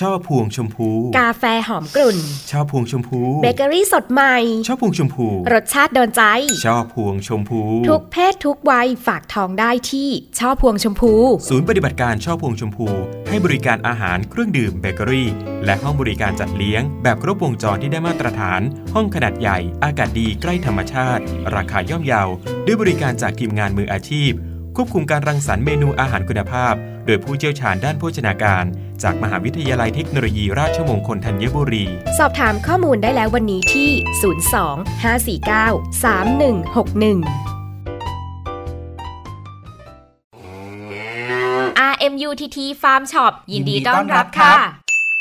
ช่อพวงชมพู กาแฟหอมกลุ่นช่อพวงชมพู เบเกอรี่สดใหม่ช่อพวงชมพู รสชาติโดนใจช่อพวงชมพู ทุกเพศทุกวัยฝากทองได้ที่ช่อพวงชมพู ศูนย์ปฏิบัติการช่อพวงชมพู ให้บริการอาหารเครื่องดื่มเบเกอรี่ และห้องบริการจัดเลี้ยง แบบครบวงจรที่ได้มาตรฐาน ห้องขนาดใหญ่ อากาศดีใกล้ธรรมชาติ ราคาย่อมเยาด้วยบริการจากทีมงานมืออาชีพ ควบคุมการรังสรรค์เมนูอาหารคุณภาพ โดยผู้เชี่ยวชาญด้านโภชนาการ จากมหาวิทยาลัยเทคโนโลยีราชมงคลธัญบุรี สอบถามข้อมูลได้แล้ววันนี้ที่ 02 549 3161 RMUTT Farm Shop ยินดีต้อนรับค่ะ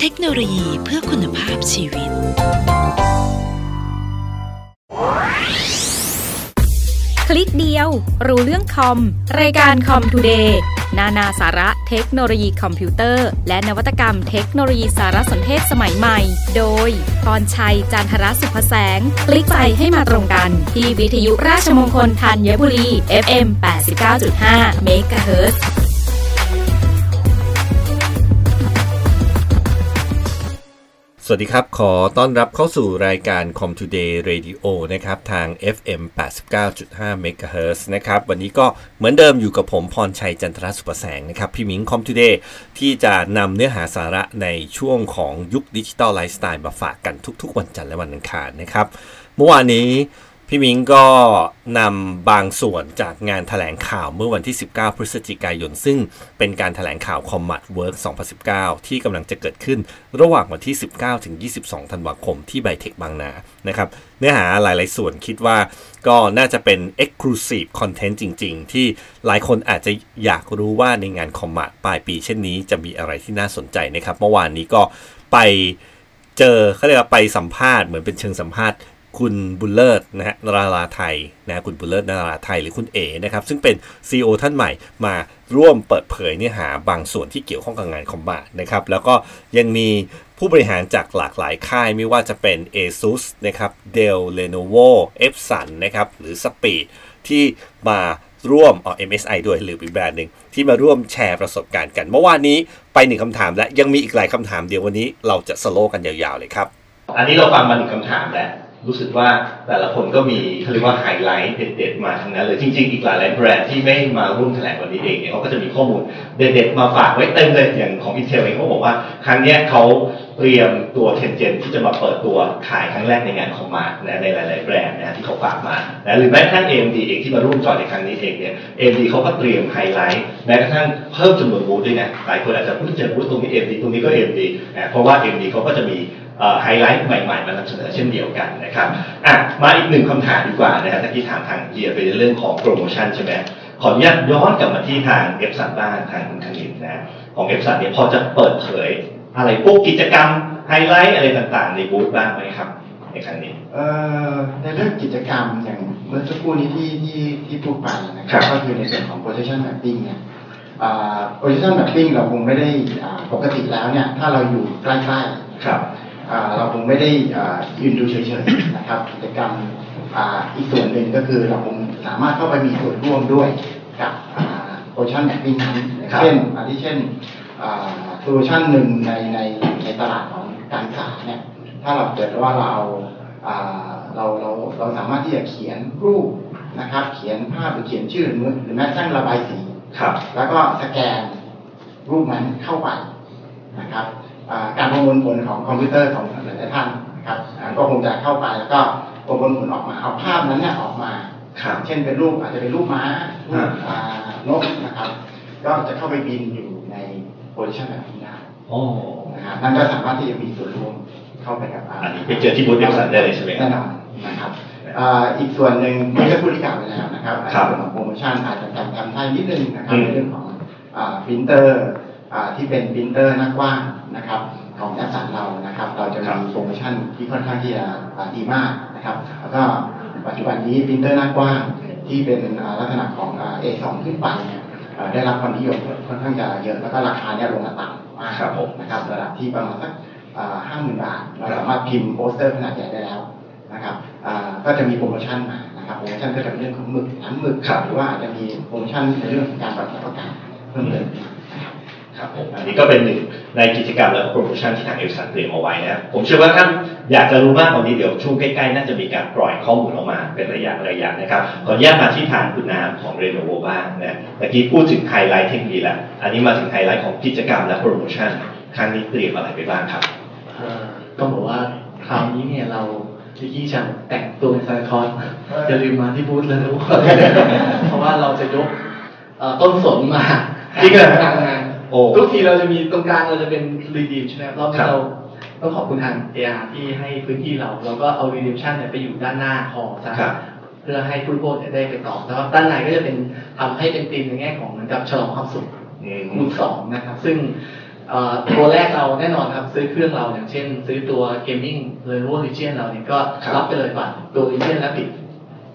เทคโนโลยีเพื่อคุณภาพชีวิต คลิกเดียว รู้เรื่องคอม รายการคอมทูเดย์นานาสาระเทคโนโลยีคอมพิวเตอร์ และนวัตกรรมเทคโนโลยีสารสนเทศสมัยใหม่ โดยพรชัย จันทรสุภแสง คลิกไปให้มาตรงกัน ที่วิทยุราชมงคลธัญบุรี FM 89.5 MHz สวัสดีครับ ขอต้อนรับเข้าสู่รายการ Com Today Radio นะครับ ทาง FM 89.5 MHz นะครับ วันนี้ก็เหมือนเดิมอยู่กับผมพรชัยจันทรสุประแสงนะครับ พี่มิง Com Today ที่จะนำเนื้อหาสาระในช่วงของยุคดิจิทัลไลฟ์สไตล์มาฝากกันทุกๆ วันจันทร์และวันอังคารนะครับ เมื่อวานนี้ พี่มิงก็นำบางส่วนจากงานถแถลงข่าวเมื่อวันที่ 19 พฤศจิกายน ซึ่งเป็นการถแถลงข่าว Commat Work 2019 ที่กำลังจะเกิดขึ้นระหว่างวันที่ 19 ถึง 22 ธันวาคมที่ไบเทคบางนานะครับ เนื้อหาหลายๆ ส่วนคิดว่าก็น่าจะเป็น Exclusive Content จริง ๆ ที่หลายคนอาจจะอยากรู้ว่าในงาน Commat ปลายปีเช่นนี้จะมีอะไรที่น่าสนใจนะครับ เมื่อวานนี้ก็ไปเจอเขาเรียกว่าไปสัมภาษณ์เหมือนเป็นเชิงสัมภาษณ์ คุณบุญเลิศนะฮะนาราไทยนะคุณบุญเลิศนาราไทยหรือคุณเอนะครับซึ่งเป็น CEO ท่านใหม่มาร่วมเปิดเผยเนื้อหาบางส่วนที่เกี่ยวข้องกับงานคอมบาทนะครับแล้วก็ยังมีผู้บริหารจากหลากหลายค่ายไม่ว่าจะเป็น ASUS นะครับ Dell Lenovo Epson นะครับหรือ Speed ที่มาร่วมอ๋อ MSI ด้วยหรืออีกแบรนด์หนึ่งที่มาร่วมแชร์ประสบการณ์กัน เมื่อวานนี้ไปหนึ่งคำถามและยังมีอีกหลายคำถามเดี๋ยววันนี้เราจะสโลกันยาวๆเลยครับ อันนี้เราฟังมาหนึ่งคำถามแล้ว รู้สึกว่าแต่ละคนก็มีเขาเรียกว่าไฮไลท์เด็ดๆมาทั้งนั้นเลยจริง ๆ อีกหลายหลายแบรนด์ที่ไม่มาร่วมแถลงวันนี้เองเนี่ยเขาก็จะมีข้อมูลเด็ดๆมาฝากไว้เต็มเลยอย่างของ Intel เองเขาบอกว่า ครั้งนี้เขาเตรียมตัว Ten Gen ที่จะมาเปิดตัวขายครั้งแรกในงานของมานะในหลาย ๆ แบรนด์นะที่เขาฝากมานะหรือแม้กระทั่ง AMD เองที่มาร่วมจอยในครั้งนี้เองเนี่ย AMD เขาก็เตรียมไฮไลท์แม้กระทั่งเพิ่มจำนวนบูธด้วยนะหลายคนอาจจะพูดเจอบูธตรงนี้ AMD ตรงนี้ก็ AMD นะเพราะว่า AMD เขาก็จะมี ไฮไลท์ใหม่ๆมานำเสนอเช่นเดียวกันนะครับอะมาอีกหนึ่งคำถามดีกว่านะฮะตะกี้ถามทางเกียร์ไปในเรื่องของโปรโมชั่นใช่ไหมขออนุญาตย้อนกลับมาที่ทาง Epson บ้างทางคุณคณินนะของ Epson เนี่ยพอจะเปิดเผย อะไรพวกกิจกรรมไฮไลท์อะไรต่างๆ ในบูธบ้างไหมครับในครั้งนี้เอ่อในเรื่องกิจกรรมอย่างเมื่อสักครู่นี้ที่ที่ที่พูดไปนะคครัรับบก็คือในส่วนของ position mapping เนี่ยอ่า position mapping เราคงไม่ได้อ่าปกติแล้วเนี่ยถ้าเราอยู่ใกล้ๆครับอ่า เราคงไม่ได้อ่ายืนดูเฉยๆนะครับกิจกรรมอ่าอีกส่วนหนึ่งก็คือเราคงสามารถเข้าไปมีส่วนร่วมด้วยกับอ่า projection mapping นั้นอย่างเช่นอาทิเช่น solution หนึ่งในในในตลาดของการศึกษาเนี่ยถ้าเราเกิดว่าเราเอาอ่าเราเราเราสามารถที่จะเขียนรูปนะครับ เขียนภาพหรือเขียนชื่อหรือหรือแม้กระทั่งระบายสีครับ แล้วก็สแกนรูปนั้นเข้าไปนะครับอ่า การประมวลผลของคอมพิวเตอร์ของหลายๆท่านนะครับอ่าก็คงจะเข้าไปแล้วก็ประมวลผลออกมาเอาภาพนั้นเนี่ยออกมาครับเช่นเป็นรูปอาจจะเป็นรูปม้ารูปอ่าอ่านกนะครับ ก็จะเข้าไปบินอยู่ในโพซิชันแบบนี้ได้โอ้นะครับนั่นก็สามารถที่จะมีส่วนร่วมเข้าไปกับอันนี้ไปเจอที่บูธ Epson ได้เลยใช่ไหมครับแน่นอนนะครับอ่าอีกส่วนหนึ่งที่ได้พูดที่กล่าวไปแล้วนะครับครับในส่วนของโปรโมชั่นอาจจะทำทำได้นิดนึงนะครับอืมในเรื่องของพรินเตอร์ ที่เป็นพรินเตอร์หน้ากว้างนะครับของ Epson เรานะครับ เราจะมีโปรโมชั่นที่ค่อนข้างที่จะอ่าดีมากนะครับ แล้วก็ปัจจุบันนี้พรินเตอร์หน้ากว้างที่เป็นอ่าลักษณะของอ่า A2 ขึ้นไปเนี่ยอ่าได้รับความนิยมค่อนข้างจะเยอะแล้วก็ราคาเนี่ยลงมาต่ำมากครับผมนะครับระดับที่ประมาณสักห้าหมื่นบาทเราสามารถพิมพ์โปสเตอร์ขนาดใหญ่ได้แล้วนะครับอ่าก็จะมีโปรโมชั่นมานะครับโปรโมชั่นก็จะเป็นเรื่องของหมึกน้ำหมึกครับหรือว่าอาจจะมีโปรโมชั่นในเรื่องของการรับประกันเพิ่มเติมนะ ครับผมอันนี้ก็เป็นหนึ่งในกิจกรรมและโปรโมชั่นที่ทาง Epson เตรียมเอาไว้นะผมเชื่อว่าท่านอยากจะรู้มากกว่านี้เดี๋ยวช่วงใกล้ๆน่าจะมีการปล่อยข้อมูลออกมาเป็นระยะระยะนะครับขออนุญาตมาที่ทางคุณน้ำของ Lenovo บ้างนะเมื่อกี้พูดถึงไฮไลท์เทคโนโลยีแล้วอันนี้มาถึงไฮไลท์ของกิจกรรมและโปรโมชั่นครั้งนี้เตรียมอะไรไปบ้างครับเอ่อต้องบอกว่าคราวนี้เนี่ยเราพริตตี้จะแต่งตัวเป็นซานตาคลอสอย่าลืมมาที่บูธเลยนเพราะว่าเราจะยกต้นสนมาจริงเหรอทางงาน โอ้ทุกทีเราจะมีตรงกลางเราจะเป็นรีดีมใช่ไหมครับรอบครันี้บเราต้องขอบคุณทาง AR ที่ให้พื้นที่เรา เราก็เอา redemption เนี่ยไปอยู่ด้านหน้าคอซะครับเพื่อให้ผู้บริโภคเนี่ยได้ไปต่อแล้วด้านในก็จะเป็นทำให้เป็นธีมในแง่ของเหมือนกับฉลองความสุขอืมคูณสองนะครับ ซึ่งเอ่อตัวแรกเราแน่นอนครับซื้อเครื่องเราอย่างเช่น ซื้อตัว Gaming Lenovo Legion เราเนี่ยก็ครับรับไปเลยบัตรตัว Legion และปิด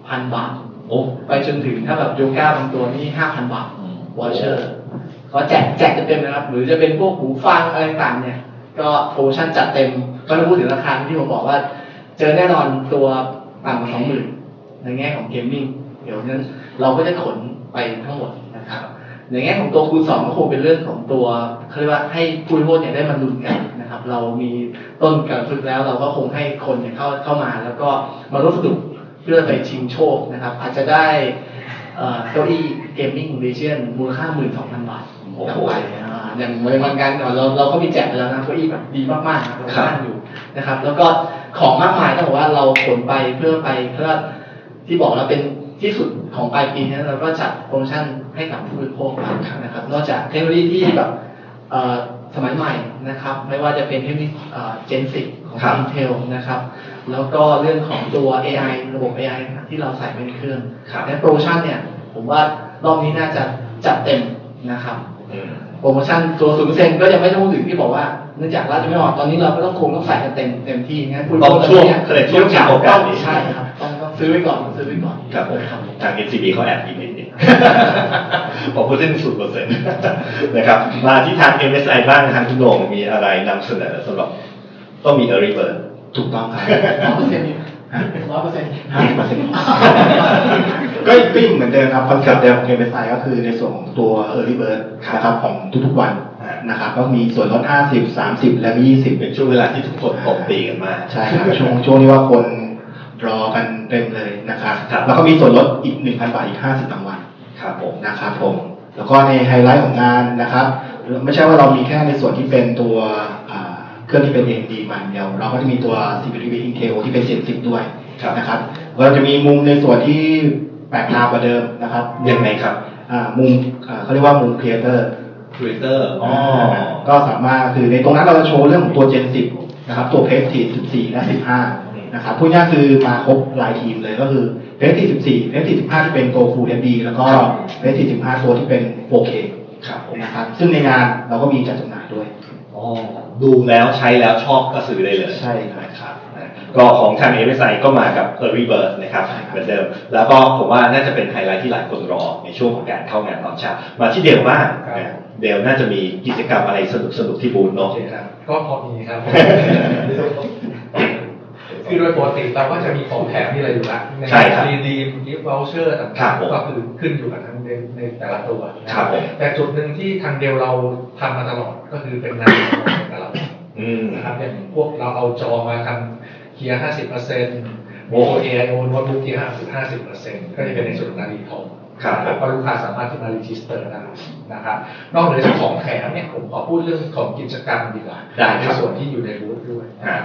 พันบาทโอ้ไปจนถึงถ้าแบบ Yoga บางตัวนี่ห้าพันบาท voucher ก็แจกแจกเต็มนะครับ หรือจะเป็นพวกหูฟังอะไรต่างเนี่ย ก็โปรโมชั่นจัดเต็มก็ต้องพูดถึงราคาที่ผมบอกว่า เจอแน่นอนตัวต่ำกว่าสองหมื่นในแง่ของ gaming เดี๋ยวนั้นเราก็จะขนไปทั้งหมดนะครับในแง่ของตัวคูณสองก็คงเป็นเรื่องของตัวเขาเรียกว่าให้ผู้บริโภคเนี่ยได้มาลุ้นกันนะครับ เรามีต้นการฝึกแล้ว เราก็คงให้คนเนี่ยเข้าเข้ามา แล้วก็มาร่วมสนุกเพื่อไปชิงโชคนะครับ อาจจะได้เอ่อเก้าอี้ gaming Legion มูลค่าหมื่นสองพันบาท กลับไปอ่าอย่างในวันการก่อนเราเราก็มีแจกไปแล้วนะเก้าอี้แบบดีมากๆนะครับเราตั้งอยู่นะครับ แล้วก็ของมากมายต้องบอกว่าเราขนไปเพื่อไปเพื่อที่บอกเราเป็นที่สุดของปลายปีนี้เราก็จัดโปรโมชั่นให้กับผู้บริโภคนะครับ นอกจากเทคโนโลยีที่แบบเอ่อสมัยใหม่นะครับ ไม่ว่าจะเป็นเทคโนโลยีเจนสิของ Intel นะครับ แล้วก็เรื่องของตัว AI ระบบ AI ที่เราใส่ไว้ในเครื่องและโปรโมชั่นเนี่ย ผมว่ารอบนี้น่าจะจัดเต็มนะครับ โปรโมชั่นตัวศูนย์เปอร์เซ็นต์ก็ยังไม่ต้องพูดถึงที่บอกว่าเนื่องจากราชไม่ออกตอนนี้เราก็ต้องคงต้องใส่กันเต็มเต็มที่งั้นคุณต้องช่วงเนี่ยเขาเรียกช่วงชิงโอกาสนี้ใช่ครับต้องต้องซื้อไว้ก่อนซื้อไว้ก่อนครับผมทาง NCB เขาแอบยิ้มนิดนึงบอกพูดเส้นศูนย์เปอร์เซ็นต์นะครับมาที่ทาง MSI บ้างทางคุณโหน่งมีอะไรนำเสนอสำหรับต้องมี early bird ถูกต้องครับ ร้อยเปอร์เซ็นต์ร้อยเปอร์เซ็นต์ห้าสิบเปอร์เซ็นต์ก็ก็ยังเหมือนเดิมครับคอนเซ็ปต์เดิมของ MSI ก็คือในส่วนของตัว Early Bird นะครับของทุกๆวันนะครับก็มีส่วนลด 50 30 และ20 เป็นช่วงเวลาที่ทุกคนตบตีกันมากใช่ครับช่วงช่วงที่ว่าคนรอกันเต็มเลยนะครับแล้วก็มีส่วนลดอีก 1,000 บาทอีก 50รางวัลครับผมนะครับผม แล้วก็ในไฮไลท์ของงานนะครับ ไม่ใช่ว่าเรามีแค่ในส่วนที่เป็นตัวอ่าเค รื่องที่เป็น AMD มันเดียว เราก็จะมีตัว CPU Intel ที่เป็น70ด้วยนะครับ เราจะมีมุมในส่วนที่แปลกตากว่าเดิมนะครับยังไงครับอ่ามุมอ่าเขาเรียกว่ามุม Creator Creator อ๋อก็สามารถคือในตรงนั้นเราจะโชว์เรื่องของตัว Gen 10 นะครับ ตัว Prestige 14 และ 15 นะครับพูดง่ายๆคือมาครบหลายทีมเลยก็คือ Prestige 14 Prestige 15 ที่เป็น Go Full HD แล้วก็ Prestige 15 ตัวที่เป็น 4K ครับนะครับซึ่งในงานเราก็มีจัดจำหน่ายด้วยอ๋อ ดูแล้วใช้แล้วชอบก็ซื้อได้เลยใช่ครับนะครับนะก็ของทาง MSI ก็มากับ Early Bird นะครับเหมือนเดิม แล้วก็ผมว่าน่าจะเป็นไฮไลท์ที่หลายคนรอในช่วงของการเข้างานตอนเช้ามาที่เดลบ้างนะเดลน่าจะมีกิจกรรมอะไรสนุกสนุกๆที่บูธเนาะก็พอมีครับ คือโดยปกติเราก็จะมีของแถมที่อะไรอยู่แล้วในใช่ครับรีดีมกิฟต์วอลเชอร์ครัต่าบงผมๆก็คือขึ้นอยู่กับ ทางเดลในแต่ละตัวนะครับผมแต่จุดหนึ่งที่ทางเดลเราทำมาตลอดก็คือเป็นงานของแต่ละวันอืมนะครับอย่างพวกเราเอาจอมาทำเคลียร์ห้าสิบเปอร์เซ็นต์โอ้โอเอไอโอโน้ตบุ๊กเคลียร์ห้าสิบห้าสิบเปอร์เซ็นต์ก็จะเป็นในส่วนของนาฬิกา ครับนะก็ลูกค้าสามารถที่มารีจิสเตอร์ได้นะครับนอกเหนือจากของแถมเนี่ยผมขอพูดเรื่องของกิจกรรมดีกว่าได้ครับในส่วนที่อยู่ในบูธด้วยอ่า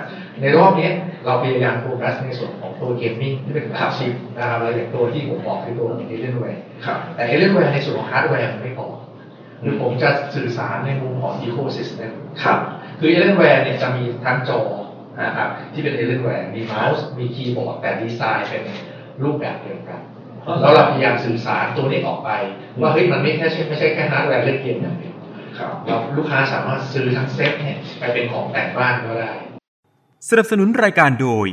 ในรอบนี้เราพยายามโฟกัสในส่วนของตัว gaming ที่เป็นอาชีพนะครับแล้วอย่างตัวที่ผมบอกคือตัว Alienware ครับแต่ Alienware ในส่วนของฮาร์ดแวร์มันไม่พอคือผมจะสื่อสารในมุมของ ecosystem ครับคือ Alienware เนี่ยจะมีทั้งจอนะครับที่เป็น Alienware มีเมาส์มีคีย์บอร์ดแต่ดีไซน์เป็นรูปแบบเดียวกันอ๋อ แล้วเราพยายามสื่อสารตัวนี้ออกไป ว่าเฮ้ยมันไม่แค่ใช่ไม่ใช่แค่ฮาร์ดแวร์เล่นเกมอย่างเดียวครับเราลูกค้าสามารถซื้อทั้งเซ็ตเนี่ยไปเป็นของแต่งบ้านก็ได้ สนับสนุนรายการโดย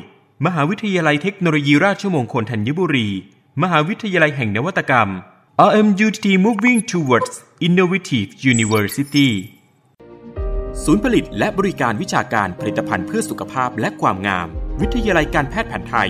มหาวิทยาลัยเทคโนโลยีราชมงคลธัญบุรี มหาวิทยาลัยแห่งนวัตกรรม RMUTT Moving Towards Innovative University ศูนย์ผลิตและบริการวิชาการผลิตภัณฑ์เพื่อสุขภาพและความงาม วิทยาลัยการแพทย์แผนไทย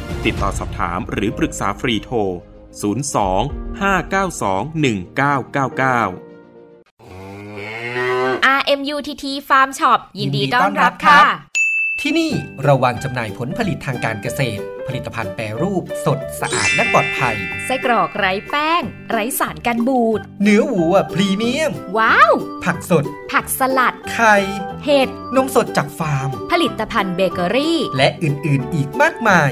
ติดต่อสอบถามหรือปรึกษาฟรีโทร RMUTT Farm Shop ยินดีต้อนรับค่ะ ที่นี่เราวางจำหน่ายผลผลิตทางการเกษตร ผลิตภัณฑ์แปรรูปสดสะอาดและปลอดภัย ไส้กรอกไร้แป้ง ไร้สารกันบูด เนื้อวัวพรีเมียม ว้าว ผักสด ผักสลัด ไข่ เห็ด นมสดจากฟาร์ม ผลิตภัณฑ์เบเกอรี่ และอื่น ๆ อีกมากมาย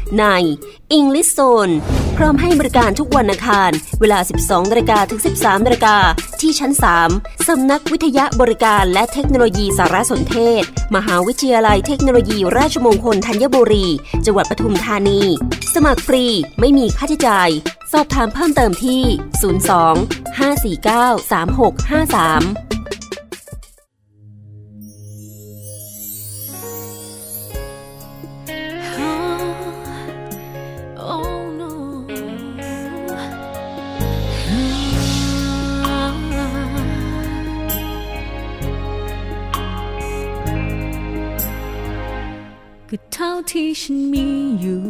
ใน English Zone พร้อมให้บริการทุกวันอังคาร เวลา 12นาฬิกาถึง 13นาฬิกาที่ชั้น 3 สำนักวิทยาบริการและเทคโนโลยีสารสนเทศ มหาวิทยาลัยเทคโนโลยีราชมงคลธัญบุรี จังหวัดปทุมธานี สมัครฟรีไม่มีค่าใช้จ่าย สอบถามเพิ่มเติมที่ 02 549 3653 ก็เท่าที่ฉันมีอยู่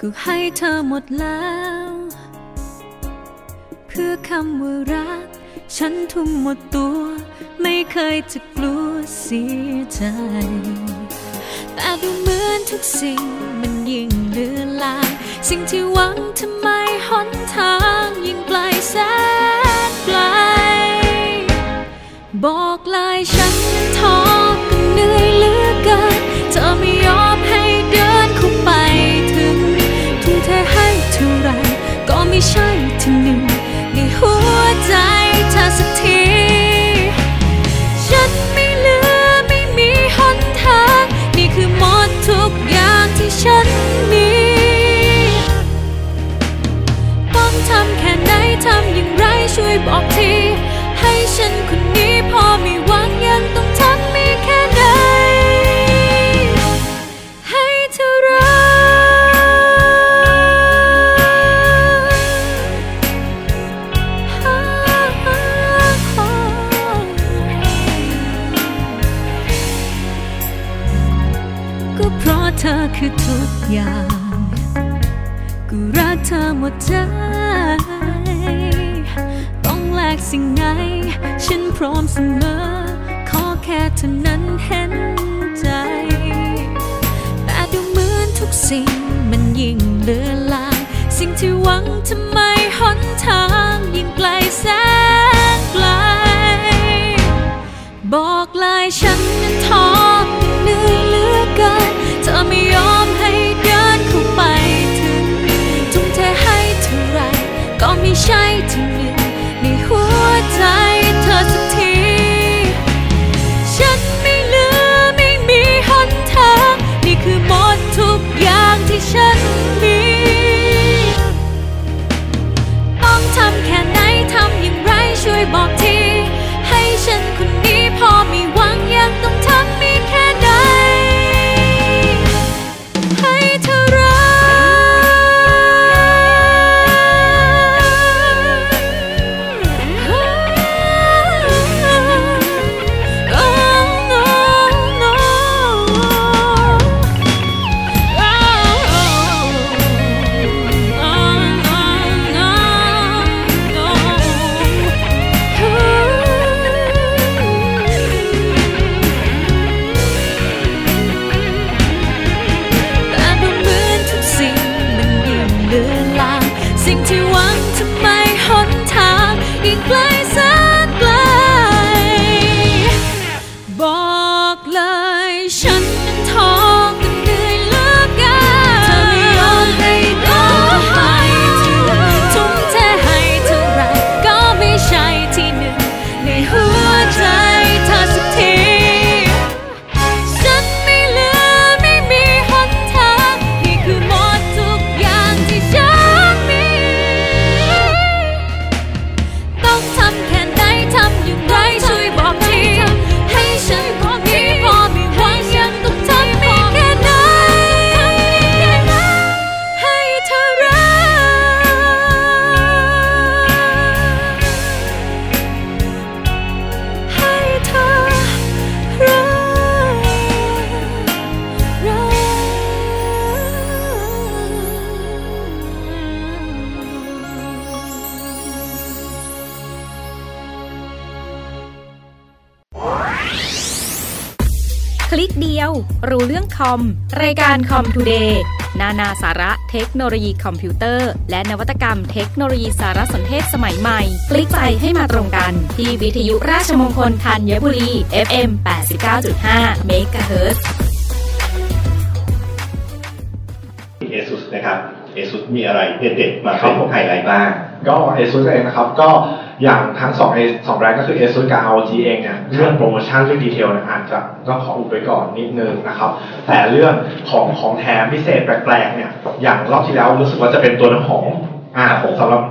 ก็ให้เธอหมดแล้ว เพื่อคำว่ารัก ฉันทุ่มหมดตัว ไม่เคยจะกลัวเสียใจ แต่ดูเหมือนทุกสิ่งมันยิ่งเลือนลาง สิ่งที่หวังทำไมหนทางยิ่งไกลแสนไกล บอกลายฉันนั้นท้อ ไม่ใช่ที่หนึ่งในหัวใจเธอสักทีฉันไม่เหลือไม่มีหนทางนี่คือหมดทุกอย่างที่ฉันมี ต้องทำแค่ไหนทำอย่างไรช่วยบอกที สิ่งที่หวังทำไมหนทางยิ่งไกล อม รายการคอมทูเดย์นานาสาระเทคโนโลยีคอมพิวเตอร์ และนวัตกรรมเทคโนโลยีสารสนเทศสมัยใหม่ คลิกไปให้มาตรงกัน ที่วิทยุราชมงคลธัญบุรี FM 89.5 MHz ASUS นะครับ ASUS มีอะไรเด็ดๆมาเป็นไฮไลท์บ้างก็ ASUS เองนะครับก็ อย่างทั้ง2 A 2แบรนด์ก็คือ ASUS กับ ROG เองเนี่ยเรื่องโปรโมชั่นเรื่อง detail เนี่ยอาจจะต้องขออุบไว้ก่อนนิดนึงนะครับ แต่เรื่องของของแถมพิเศษแปลกๆเนี่ยอย่างรอบที่แล้วรู้สึกว่าจะเป็นตัวน้ำหอมอ่าผมสำหรับ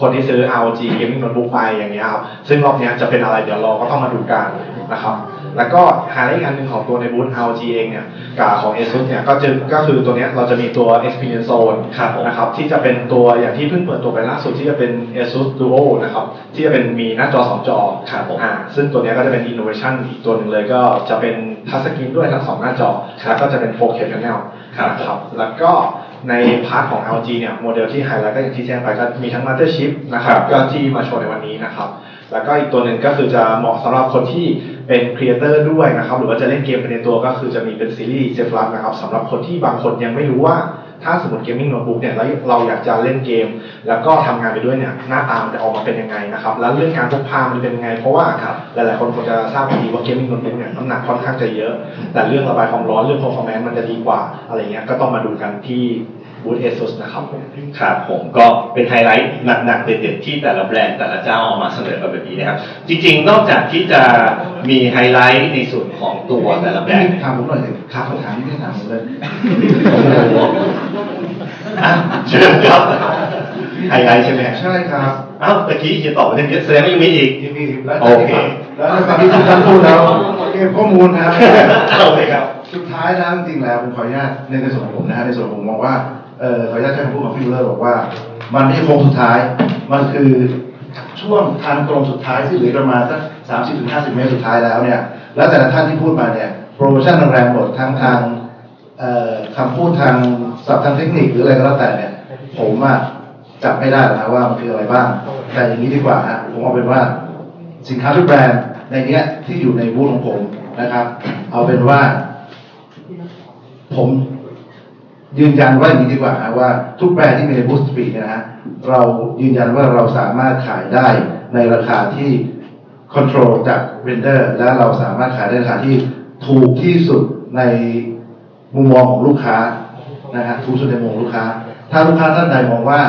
คนที่ซื้อ ROG Gaming Notebook ไปอย่างเงี้ยครับซึ่งรอบเนี้ยจะเป็นอะไรเดี๋ยวรอก็ต้องมาดูกัน นะครับ แล้วก็ไฮไลท์อีกอันหนึ่งของตัวในบูธ ROG เองเนี่ยกับของ ASUS เนี่ยก็จะก็คือตัวเนี้ยเราจะมีตัว Experience Zone นะครับที่จะเป็นตัวอย่างที่เพิ่งเปิดตัวไปล่าสุดที่จะเป็น ASUS Duo นะครับที่จะเป็นมีหน้าจอ2จออ่าซึ่งตัวเนี้ยก็จะเป็น innovation อีกตัวหนึ่งเลยก็จะเป็น touchscreen ด้วยทั้งสองหน้าจอ แล้วก็จะเป็น 4K panel นะครับแล้วก็ใน part ของ ROG เนี่ยโมเดลที่ไฮไลท์ก็อย่างที่แจ้งไปก็มีทั้ง Mothership นะครับก็ที่มาโชว์ในวันนี้นะครับแล้วก็อีกตัวหนึ่งก็คือจะเหมาะสำหรับคนที่ เป็น creator ด้วยนะครับ หรือว่าจะเล่นเกมไปในตัวก็คือจะมีเป็นซีรีส์ Zephyrus นะครับสำหรับคนที่บางคนยังไม่รู้ว่าถ้าสมมติ gaming โน้ตบุ๊กเนี่ยแล้วเราอยากจะเล่นเกม แล้วก็ทำงานไปด้วยเนี่ยหน้าตามันจะออกมาเป็นยังไงนะครับ แล้วเรื่องการพกพามันเป็นยังไง เพราะว่าหลายๆคนคงจะทราบดีว่า gaming โน้ตบุ๊กเนี่ยน้ำหนักค่อนข้างจะเยอะ แต่เรื่องระบายความร้อนเรื่อง performance มันจะดีกว่าอะไรเงี้ยก็ต้องมาดูกันที่ บูธ ASUS นะครับครับผมก็เป็นไฮไลท์หนักๆเด็ดๆที่แต่ละแบรนด์แต่ละเจ้าเอามาเสนอกันแบบนี้นะครับ จริงๆ นอกจากที่จะมีไฮไลท์ในส่วนของตัวแต่ละแบรนด์ถามผมหน่อยสิครับผมถามนี่ไม่ถามผมเลยอะเชิญครับไฮไลท์ใช่ไหมใช่ครับอ้าวตะกี้จะตอบมาเรื่องเยอะแสดงว่ายังมีอีกยังมีอีกแล้วโอเคแล้วจากที่ทุกท่านพูดแล้วเก็บข้อมูลนะครับโอเคครับสุดท้ายนะจริงๆแล้วผมขออนุญาตในในส่วนของผมนะฮะในส่วนของผมมองว่า เออขออนุญาตใช้คำพูดของพี่เลอร์บอกว่า มันไม่ใช่โค้งสุดท้าย มันคือช่วงทางตรงสุดท้ายที่เหลือประมาณสักสามสิบถึงห้าสิบเมตรสุดท้ายแล้วเนี่ย แล้วแต่ละท่านที่พูดมาเนี่ยโปรโมชั่นแรงหมดทั้งทางเอ่อคำพูดทางศัพท์ทางเทคนิคหรืออะไรก็แล้วแต่เนี่ย ผมอะจับไม่ได้นะว่ามันคืออะไรบ้าง แต่อย่างนี้ดีกว่าฮะผมเอาเป็นว่าสินค้าทุกแบรนด์ในเนี้ยที่อยู่ในบูธของผมนะครับ เอาเป็นว่า ผม ยืนยันว่าอย่างนี้ดีกว่าฮะว่าทุกแบรนด์ที่มีในบูธสปีดเนี่ยนะฮะเรายืนยันว่าเราสามารถขายได้ในราคาที่ control จาก vendor และเราสามารถขายได้ราคาที่ถูกที่สุดในมุมมองของลูกค้านะฮะถูกสุดในมุมมองลูกค้า ถ้าลูกค้าท่านใดมองว่า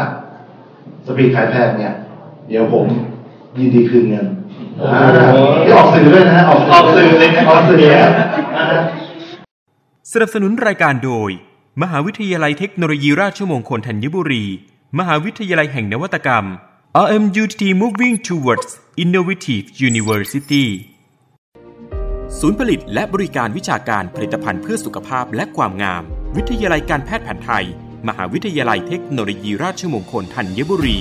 สปีดขายแพงเนี่ย เดี๋ยวผมยินดีคืนเงินโอ้โหอ่าที่ออกสื่อด้วยนะฮะออกสื่อเลยนะออกสื่อเนี่ยนะฮะสนับสนุนรายการโดย มหาวิทยาลัยเทคโนโลยีราชมงคลธัญบุรี มหาวิทยาลัยแห่งนวัตกรรม RMUTT Moving Towards Innovative University ศูนย์ผลิตและบริการวิชาการผลิตภัณฑ์เพื่อสุขภาพและความงาม วิทยาลัยการแพทย์แผนไทย มหาวิทยาลัยเทคโนโลยีราชมงคลธัญบุรี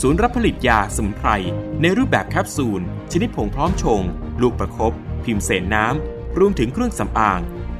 ศูนย์รับผลิตยาสมุนไพร ในรูปแบบแคปซูล ชนิดผงพร้อมชง ลูกประคบพิมพ์เสนน้ำ รวมถึงเครื่องสำอาง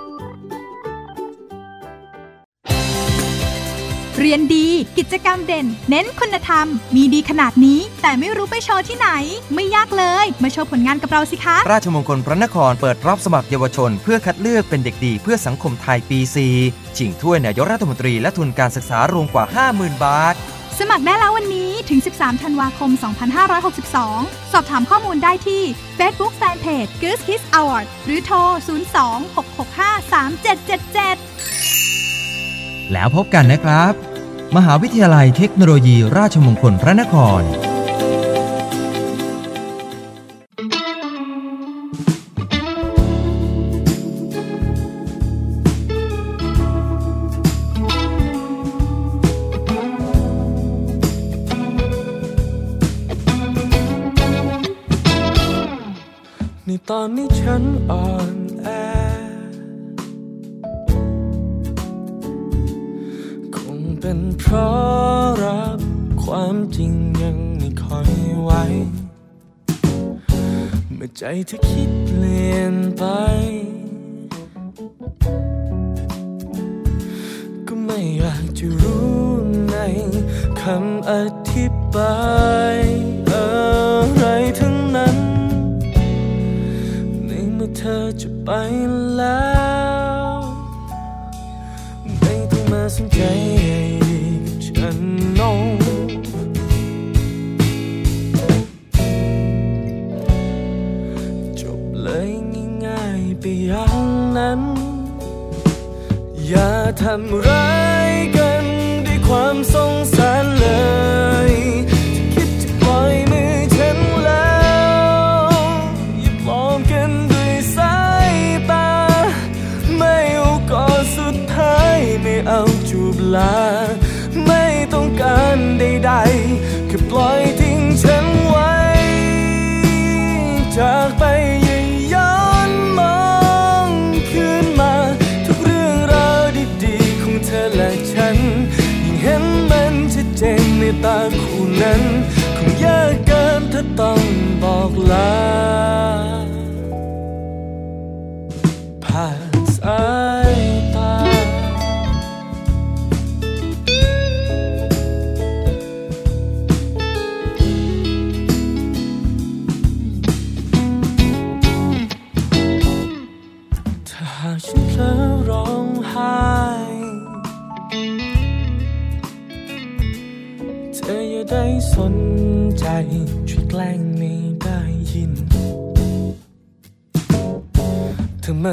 เรียนดี กิจกรรมเด่น เน้นคุณธรรม มีดีขนาดนี้ แต่ไม่รู้ไปโชว์ที่ไหน ไม่ยากเลย มาโชว์ผลงานกับเราสิคะ ราชมงคลพระนครเปิดรับสมัครเยาวชน เพื่อคัดเลือกเป็นเด็กดีเพื่อสังคมไทยปี 4 ชิงถ้วยนายกรัฐมนตรีและทุนการศึกษารวมกว่า 50,000 บาท สมัครได้แล้ววันนี้ถึง 13 ธันวาคม 2562 สอบถามข้อมูลได้ที่ Facebook Fanpage Goose Kids Award หรือโทร 02-665-3777 แล้วพบกันนะครับ มหาวิทยาลัยเทคโนโลยีราชมงคลพระนคร ใจเธอคิดเปลี่ยนไป ก็ไม่อยากจะรู้ในคำอธิบายอะไรทั้งนั้น ในเมื่อเธอจะไปแล้วไม่ต้องมาสนใจใยดีกับฉันน้อง อย่าทำร้ายกันด้วยความ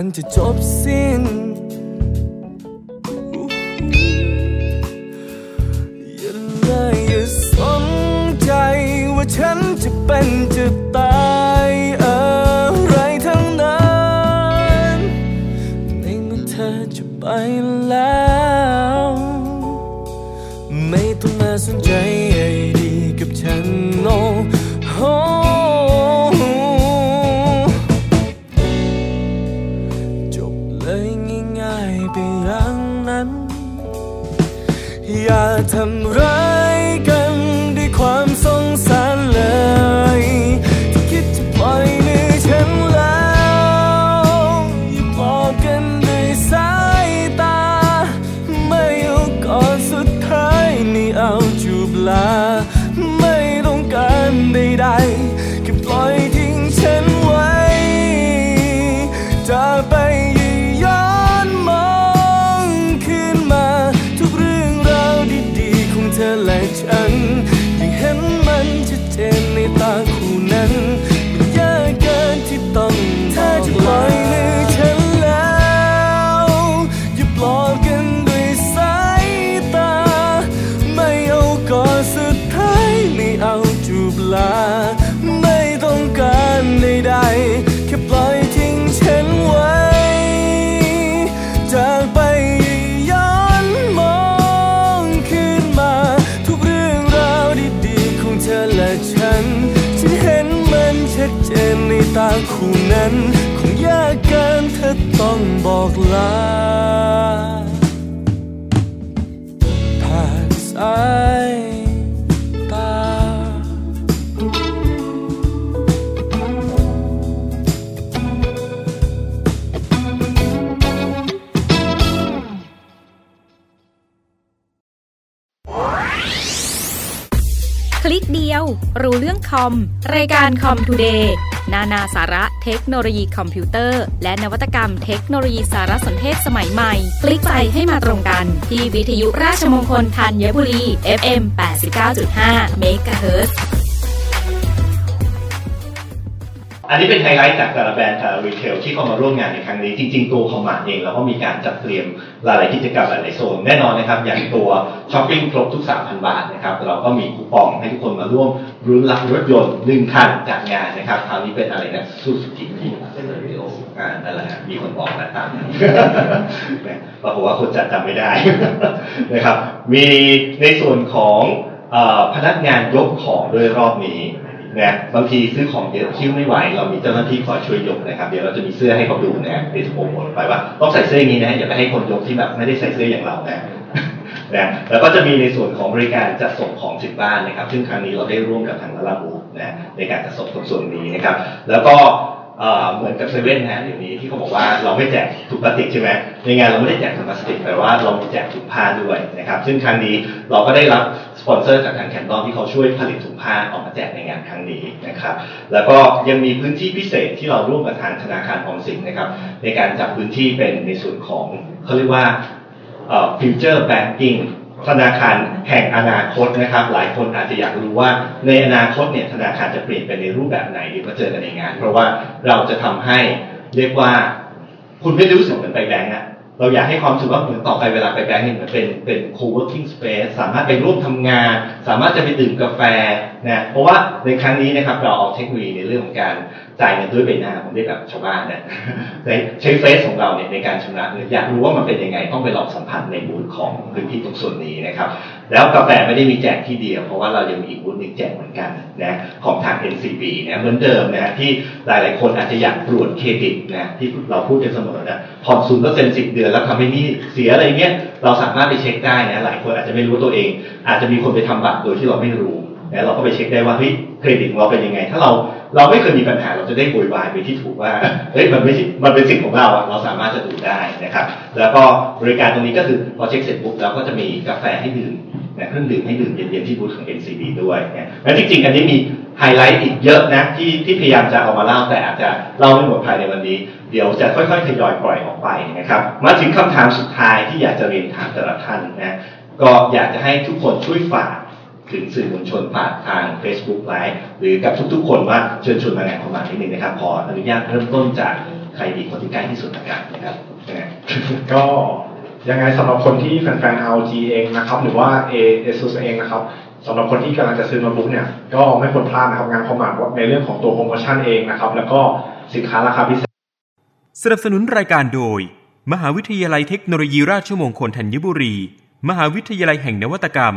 มันจะจบสิ้น อย่าเลยอย่าสนใจว่าฉันจะเป็นจะตายอะไรทั้งนั้น ในเมื่อเธอจะไป ว รู้เรื่องคอม รายการคอมทูเดย์นานาสาระเทคโนโลยีคอมพิวเตอร์ และนวัตกรรมเทคโนโลยีสารสนเทศสมัยใหม่ คลิกไปให้มาตรงกัน ที่วิทยุราชมงคลธัญบุรี FM 89.5 MHz อันนี้เป็นไฮไลท์จากแต่ละแบรนด์แต่ละ retail ที่เข้ามาร่วมงานในครั้งนี้ จริง ๆ ตัว Commart เองเราก็มีการจัดเตรียมหลายๆกิจกรรมหลายๆโซนแน่นอนนะครับอย่างตัวช้อปปิ้งครบทุก 3,000 บาทนะครับเราก็มีคูปองให้ทุกคนมาร่วมรุ้นรับรถยนต์หนึ่งคันจากงานนะครับคราวนี้เป็นอะไรนะซูซูกิที่อ่านั่นแหละมีคนบอกนะตามนั้นปรากฏว่าคนจัดจำไม่ได้นะครับมีในส่วนของพนักงานยกของด้วยรอบนี้ นะบางทีซื้อของเยอะคิ้วไม่ไหว เรามีเจ้าหน้าที่คอยช่วยยกนะครับ เดี๋ยวเราจะมีเสื้อให้เขาดูนะเดี๋ยวจะโปรโมทไปว่าต้องใส่เสื้ออย่างนี้นะอย่าไปให้คนยกที่แบบไม่ได้ใส่เสื้ออย่างเรานะนะแล้วก็จะมีในส่วนของบริการจัดส่งของถึงบ้านนะครับ ซึ่งครั้งนี้เราได้ร่วมกับทางลาลาบูนะในการจัดส่งตรงส่วนนี้นะครับ แล้วก็เหมือนกับเซเว่นนะเดี๋ยวนี้ที่เขาบอกว่าเราไม่แจกถุงพลาสติกใช่ไหมในงานเราไม่ได้แจกถุงพลาสติกแต่ว่าเราแจกถุงผ้าด้วยนะครับ ซึ่งครั้งนี้เราก็ได้รับ ปอนเซอร์จากทางแคนดอนที่เขาช่วยผลิตถุงผ้าออกมาแจกในงานครั้งนี้นะครับ แล้วก็ยังมีพื้นที่พิเศษที่เราร่วมกับทางธนาคารออมสินนะครับ ในการจัดพื้นที่เป็นในส่วนของเขาเรียกว่า future banking ธนาคารแห่งอนาคตนะครับ หลายคนอาจจะอยากรู้ว่าในอนาคตเนี่ยธนาคารจะเปลี่ยนไปในรูปแบบไหนเดี๋ยวมาเจอกันในงาน เพราะว่าเราจะทำให้เรียกว่าคุณไม่รู้สึกเหมือนไปแบงก์อะ เราอยากให้ความรู้สึกว่าเหมือนต่อไปเวลาไปแบงก์เนี่ยเหมือนเป็นเป็น co-working space สามารถไปร่วมทำงาน สามารถจะไปดื่มกาแฟนะเพราะว่าในครั้งนี้นะครับเราเอาเทคโนโลยีในเรื่องของการ จ่ายเงินด้วยใบหน้าผมเรียกแบบชาวบ้านนะใช้ใช้เฟซของเราเนี่ยในการชำระเงินอยากรู้ว่ามันเป็นยังไงต้องไปลองสัมผัสในบูธของพื้นที่ตรงส่วนนี้นะครับแล้วกาแฟไม่ได้มีแจกที่เดียว เพราะว่าเรายังมีอีกบูธหนึ่งแจกเหมือนกันนะของทาง NCB นะเหมือนเดิมนะที่หลาย ๆ คนอาจจะอยากตรวจเครดิตนะที่เราพูดกันเสมอนะผ่อนศูนย์เปอร์เซ็นต์สิบเดือนแล้วทำให้นี่เสียอะไรเงี้ยเราสามารถไปเช็คได้นะหลายคนอาจจะไม่รู้ตัวเอง อาจจะมีคนไปทำบัตรโดยที่เราไม่รู้นะเราก็ไปเช็คได้ว่าเฮ้ยเครดิตของเราเป็นยังไง ถ้าเรา เราไม่เคยมีปัญหาเราจะได้โวยวายไปที่ถูกว่าเฮ้ยมันไม่ใช่มันเป็นสิทธิ์ของเราอะเราสามารถจะดูได้นะครับ แล้วก็บริการตรงนี้ก็คือพอเช็คเสร็จปุ๊บเราก็จะมีกาแฟให้ดื่มนะเครื่องดื่มให้ดื่มเย็นๆที่บูธของ NCB ด้วยนะและที่จริงอันนี้มีไฮไลท์อีกเยอะนะที่ที่พยายามจะเอามาเล่าแต่อาจจะเล่าไม่หมดภายในวันนี้ เดี๋ยวจะค่อยๆทยอยปล่อยออกไปนะครับ มาถึงคำถามสุดท้ายที่อยากจะเรียนถามแต่ละท่านนะก็อยากจะให้ทุกคนช่วยฝาก ถึงสื่อมวลชนผ่านทาง Facebook Live หรือกับทุกๆ คนว่าเชิญชวนมางานของมานิดนึงนะครับ ขออนุญาตเริ่มต้นจากใครดีคนที่ใกล้ที่สุดละกันนะครับนะก็ยังไงสำหรับคนที่แฟนๆ ROG เองนะครับ หรือว่า ASUS เองนะครับสำหรับคนที่กำลังจะซื้อโน้ตบุ๊กเนี่ยก็ไม่ควรพลาดนะครับงานคอมมานด์ในเรื่องของตัวโปรโมชั่นเองนะครับ แล้วก็สินค้าราคาพิเศษ สนับสนุนรายการโดย มหาวิทยาลัยเทคโนโลยีราชมงคลธัญบุรี มหาวิทยาลัยแห่งนวัตกรรม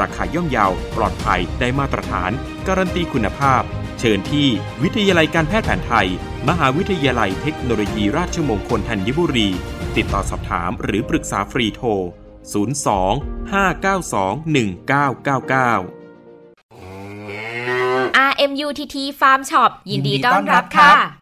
ราคาย่อมเยาว ปลอดภัยได้มาตรฐาน การันตีคุณภาพ เชิญที่วิทยาลัยการแพทย์แผนไทย มหาวิทยาลัยเทคโนโลยีราชมงคลธัญบุรี ติดต่อสอบถามหรือปรึกษาฟรีโทร 02 592 1999 RMUTT Farm Shop ยินดีต้อนรับค่ะ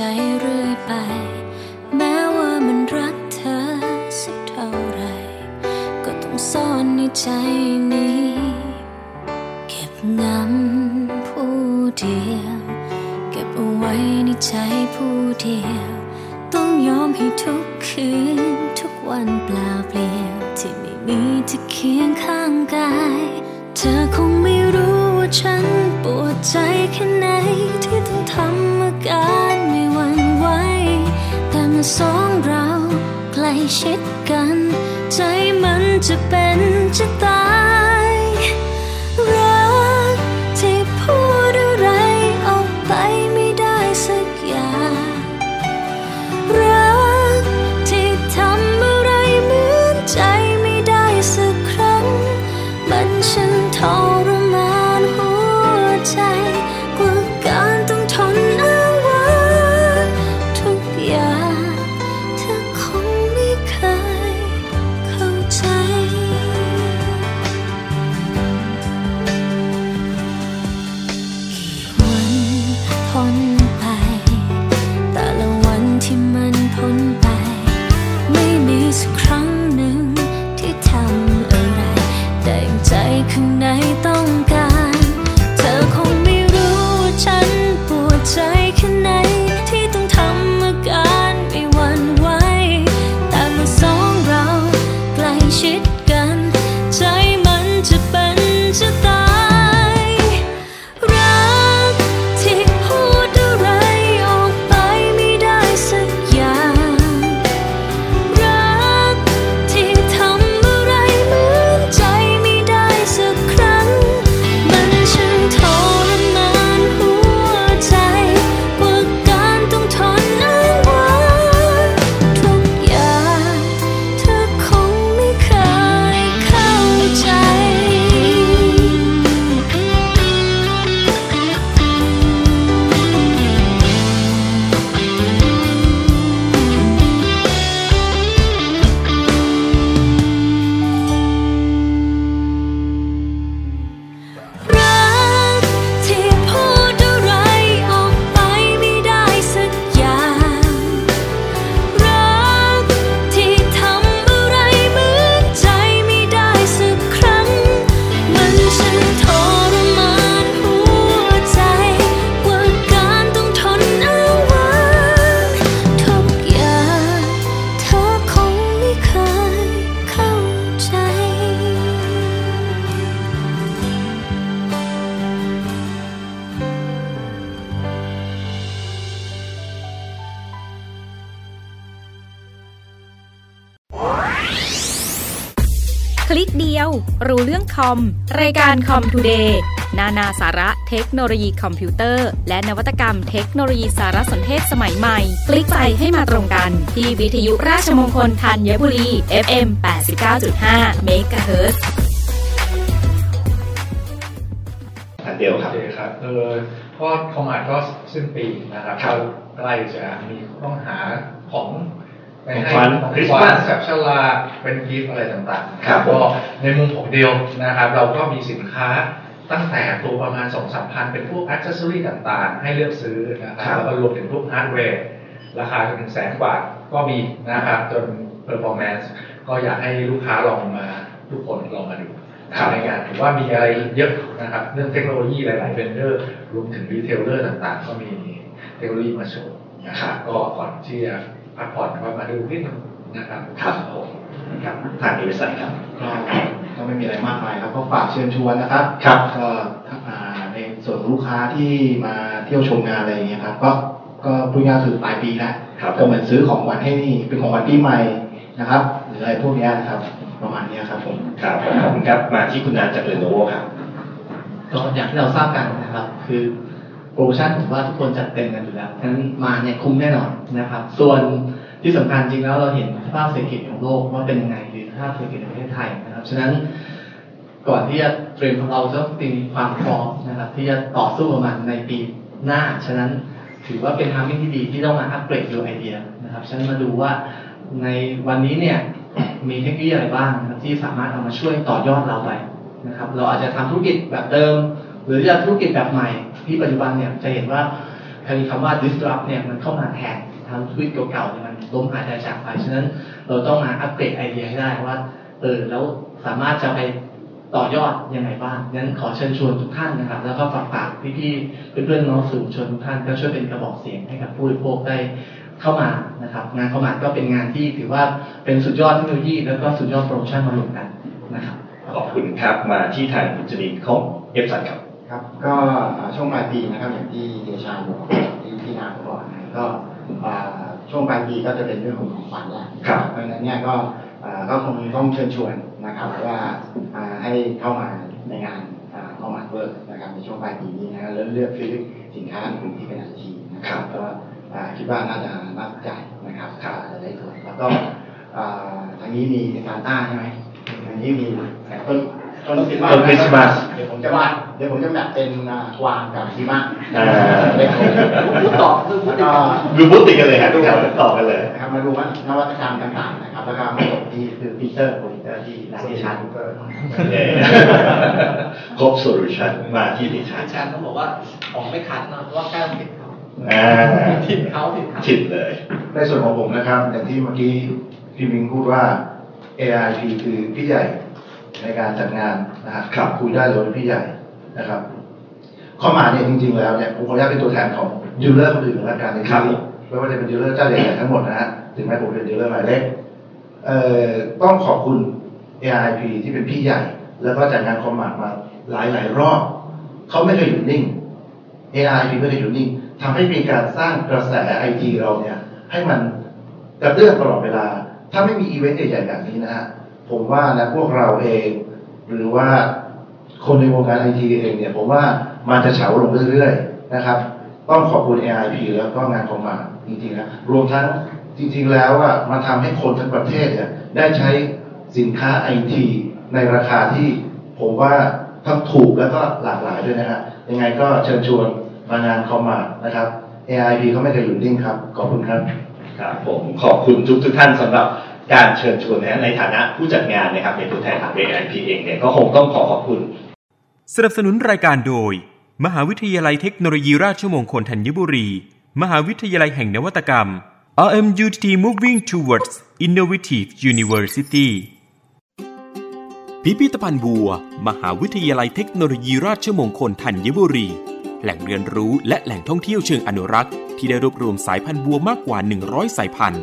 ใจเรื่อยไป แม้ว่ามันรักเธอสักเท่าไร ก็ต้องซ่อนในใจนี้ เก็บงำผู้เดียว เก็บเอาไว้ในใจผู้เดียว ต้องยอมให้ทุกคืน ทุกวันเปล่าเปลี่ยวที่ไม่มีเธอเคียงข้างกาย เธอคงไม่รู้ว่าฉันปวดใจแค่ไหนที่ต้องทำอาการ มื่อสองเราใกล้ชิดกัน ใจมันจะเป็นจะตาย องคอม รายการคอมทูเดย์นานาสาระเทคโนโลยีคอมพิวเตอร์ และนวัตกรรมเทคโนโลยีสารสนเทศสมัยใหม่ คลิกไปให้มาตรงกัน ที่วิทยุราชมงคลธัญบุรี FM 89.5 MHz อันเดียวครับโอเคครับเออเพราะคอมอาดก็สิ้นปีนะครับก็ใกล้จะมีต้องหาของ ไปให้ของขวัญของคริสขต์วัมาญสแบบชลาเป็น gift อะไรต่างๆครับก็ในมุมของเดียวนะครับเราก็มีสินค้าตั้งแต่ตัวประมาณ 2 3 0 0พันเป็นพวก accessory ต่างๆ ให้เลือกซื้อนะครับแล้วก็รวมถึงพวกฮาร์ดแวร์ราคาถึงแสนกว่าก็มีนะครับจน performance ก็อยากให้ลูกค้าลองมาทุกคนลองมาดูในงานถือว่ามีอะไรเยอะนะครับเรื่องเทคโนโลยีหลายๆ vendor รวมถึง retailer ต่างๆ ก็มีเทคโนโลยีมาโชว์นะครับก็ก่อนที่จะ พักผ่อนก็มาดูนิดนึงนะครับครับผมครับทางนี้ไปใส่ครับก็ก็ไม่มีอะไรมากมายครับก็ฝากเชิญชวนนะครับครับก็อ่าในส่วนของลูกค้าที่มาเที่ยวชมงานอะไรอย่างเงี้ยครับ ก็ก็พูดง่ายๆคือปลายปีแล้วครับก็เหมือนซื้อของขวัญให้นี่เป็นของขวัญปีใหม่นะครับ หรืออะไรพวกเนี้ยนะครับ ประมาณเนี้ยครับผมครับขอบคุณครับมาที่คุณนันจากเรโนโวครับก็อย่างที่เราทราบกันนะครับ คือโปรโมชั่นผมว่าทุกคนจัดเต็มกันอยู่แล้วฉะนั้นมาเนี่ยคุ้มแน่นอนนะครับ ส่วนที่สำคัญจริงแล้วเราเห็นสภาพเศรษฐกิจของโลกว่าเป็นยังไงหรือสภาพเศรษฐกิจในประเทศไทยนะครับ ฉะนั้นก่อนที่จะเตรียมของเราต้องเตรีความพร้อมนะครับ ที่จะต่อสู้กับมันในปีหน้า ฉะนั้นถือว่าเป็นทางที่ดีที่ต้องมาอัปเกรดดูไอเดียนะครับ ฉะนั้นมาดูว่าในวันนี้เนี่ยมีเทคโนโลยีอะไรบ้างนะครับที่สามารถเอามาช่วยต่อยอดเราไปนะครับ เราอาจจะทำธุรกิจแบบเดิม หรือจะธุรกิจแบบใหม่ ที่ปัจจุบันเนี่ยจะเห็นว่าคำว่า disrupt เนี่ยมันเข้ามาแทนทำธุรกิจเก่าๆเนี่ยมันล้มหายใจจากไปฉะนั้นเราต้องมาอัปเกรดไอเดียให้ได้ว่าเออแล้วสามารถจะไปต่อยอดยังไงบ้างงั้นขอเชิญชวนทุกท่านนะครับ แล้วก็ฝากฝากพี่ๆเพื่อนๆน้องสื่อมวลชนทุกท่านก็ช่วยเป็นกระบอกเสียงให้กับผู้บริโภคได้เข้ามานะครับ งานเข้ามาก็เป็นงานที่ถือว่าเป็นสุดยอดเทคโนโลยีแล้วก็สุดยอดโปรโมชั่นมารวมกันนะครับขอบคุณครับมาที่ทางคุณจนีของ Epson ครับ ครับก็อ่าช่วงปลายปีนะครับอย่างที่เดชาบอกที่ที่นาบอกนะก็อ่าช่วงปลายปีก็จะเป็นเรื่องของของขวัญแหละครับเพราะฉะนั้นเนี่ยก็อ่าก็คงต้องเชิญชวนนะครับว่าอ่าให้เข้ามาในงาน Commart Work นะครับในช่วงปลายปีนี้นะแล้วเลือกซื้อสินค้ากลุ่มที่เป็นไอทีนะครับก็อ่าคิดว่าน่าจะน่าสนใจนะครับอาจจะได้ส่วนแล้วก็อ่าทางนี้มีการต้าใช่ไหมทางนี้มีต้น ต้นคริสต์มาสต้นคริสต์มาส เดี๋ยวผมจะวาดเดี๋ยวผมจะแบบเป็นอ่ากวางกับคริสต์มาสอ่า พูดต่อพูดต่อดูบูธติดกันเลยครับครับต่อกันเลย นะครับมาดูว่านวัตกรรมต่างๆนะครับ แล้วก็มาจบที่คือปีเตอร์โปรดิเตอร์ที่ร้านที่ชั้นเย้ครบโซลูชันมาที่ดิฉันอาจารย์ต้องบอกว่าของไม่คัดนะเพราะว่าแก้วผิดเขาอ่าผิดเขาผิดเขาผิดเลย ในส่วนของผมนะครับ อย่างที่เมื่อกี้พี่มิงพูดว่า AIP คือพี่ใหญ่ ในการจัดงานนะครับครับคุยได้เลยว่าพี่ใหญ่นะครับเข้ามาเนี่ยจริง ๆ แล้วเนี่ยผมขออนุญาตเป็นตัวแทนของ dealer คนอื่นแล้วกันในที่นี้ไม่ว่าจะเป็น dealer เจ้าใหญ่ๆทั้งหมดนะฮะถึงแม้ผมเป็น dealer รายเล็กเอ่อต้องขอบคุณ AIP ที่เป็นพี่ใหญ่ แล้วก็จัดงานคอมมาร์มาหลายๆรอบเขาไม่เคยหยุดนิ่ง AIP ไม่เคยหยุดนิ่งทำให้มีการสร้างกระแสไอทีเราเนี่ยให้มันกระเตื้องตลอดเวลา ถ้าไม่มีอีเวนต์ใหญ่ๆแบบนี้นะฮะ ผมว่านะพวกเราเอง หรือว่าคนในวงการไอทีเองเนี่ยผมว่ามันจะเฉาลงเรื่อยๆนะครับ ต้องขอบคุณ AIP แล้วก็งานคอมมาจริงๆนะรวมทั้งจริงๆแล้วอะมันทำให้คนทั้งประเทศเนี่ยได้ใช้สินค้าไอทีในราคาที่ผมว่าทั้งถูกแล้วก็หลากหลายด้วยนะฮะยังไงก็เชิญชวนมางานคอมมานะครับ AIP เขาไม่เคยหยุดนิ่งครับ ขอบคุณครับ ครับผมขอบคุณทุกทุกท่านสำหรับ การเชิญชวนนะในฐานะผู้จัดงานนะครับในตัวแทนของ AIP เองเนี่ยก็คงต้องขอขอบคุณ สนับสนุนรายการโดย มหาวิทยาลัยเทคโนโลยีราชมงคลธัญบุรี มหาวิทยาลัยแห่งนวัตกรรม RMUTT Moving Towards Innovative University พิพิธภัณฑ์บัว มหาวิทยาลัยเทคโนโลยีราชมงคลธัญบุรี แหล่งเรียนรู้และแหล่งท่องเที่ยวเชิงอนุรักษ์ ที่ได้รวบรวมสายพันธุ์บัวมากกว่า 100 สายพันธุ์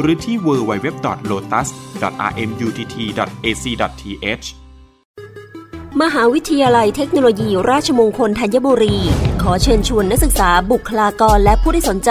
หรือที่ www.lotus.rmutt.ac.th มหาวิทยาลัยเทคโนโลยีราชมงคลธัญบุรี ขอเชิญชวนนักศึกษาบุคลากรและผู้ที่สนใจ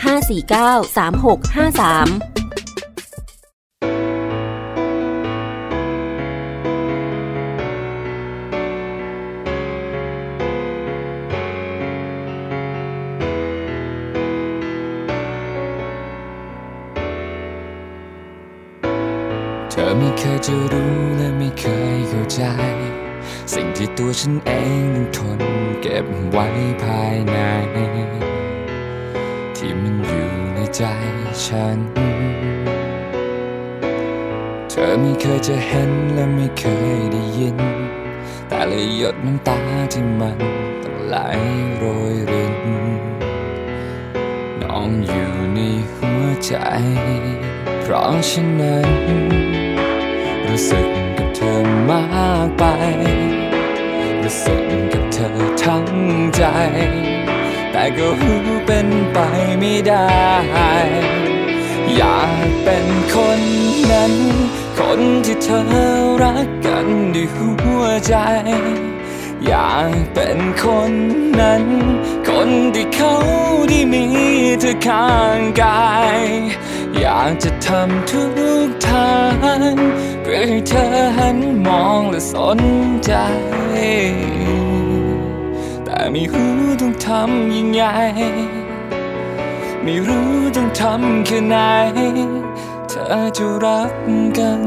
549 3653เธอไม่เคยจะรู้และไม่เคยเข้าใจ สิ่งที่ตัวฉันเองนั้นทนเก็บไว้ภายใน ใจฉัน เธอไม่เคยจะเห็นและไม่เคยได้ยิน แต่ละหยดน้ำตาที่มันต้องไหลโรยรินน้องอยู่ในหัวใจ เพราะฉะนั้น รู้สึกกับเธอมากไป รู้สึกกับเธอทั้งใจ แต่ก็รู้เป็นไปไม่ได้ อยากเป็นคนนั้น คนที่เธอรักกันด้วยหัวใจ อยากเป็นคนนั้น คนที่เขาได้มีเธอข้างกาย อยากจะทำทุกทางเพื่อให้เธอหันมองและสนใจ แต่ไม่รู้ต้อ ทำยังไง ไม่รู้ต้องทำแค่ไหน เธอจะรักกัน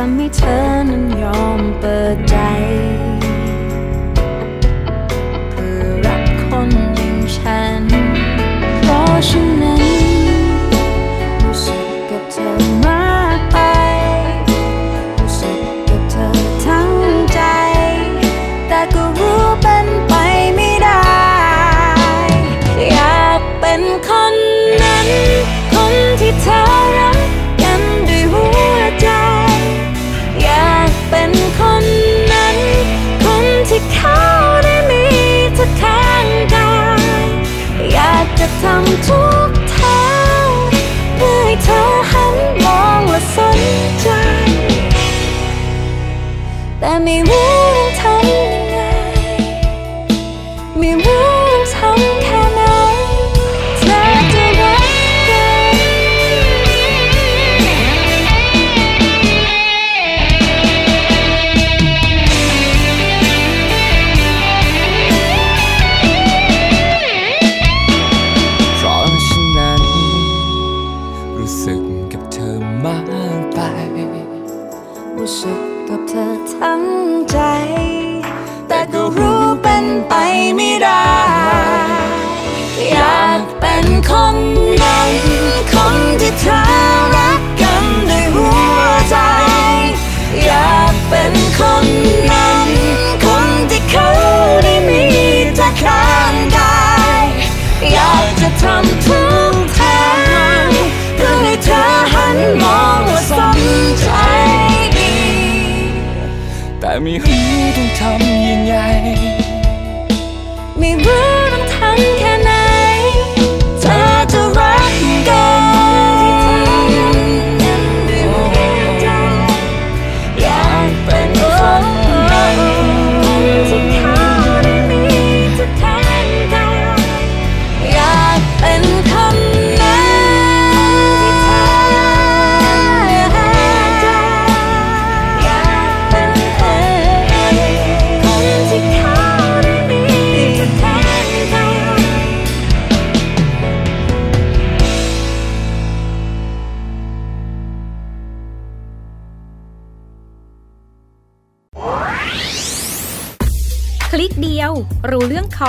ที่จะทำให้เธอนั้นยอมเปิดใจ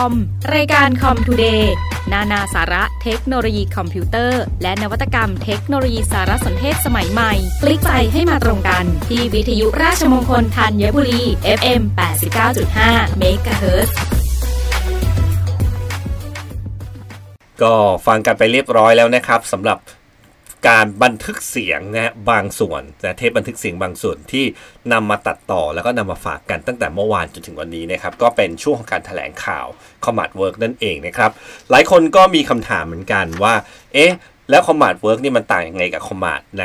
อม รายการคอมทูเดย์นานาสาระเทคโนโลยีคอมพิวเตอร์ และนวัตกรรมเทคโนโลยีสารสนเทศสมัยใหม่ คลิกไปให้มาตรงกัน ที่วิทยุราชมงคลธัญบุรี FM 89.5 MHz ก็ฟังกันไปเรียบร้อยแล้วนะครับสำหรับ การบันทึกเสียงนะบางส่วนนะเทปบันทึกเสียงบางส่วนที่นำมาตัดต่อแล้วก็นำมาฝากกันตั้งแต่เมื่อวานจนถึงวันนี้นะครับก็เป็นช่วงของการถแถลงข่าว Command Work นั่นเองนะครับหลายคนก็มีคำถามเหมือนกันว่า เอ๊ะแล้ว Command Work นี่มันต่างยังไงกับ Command ใน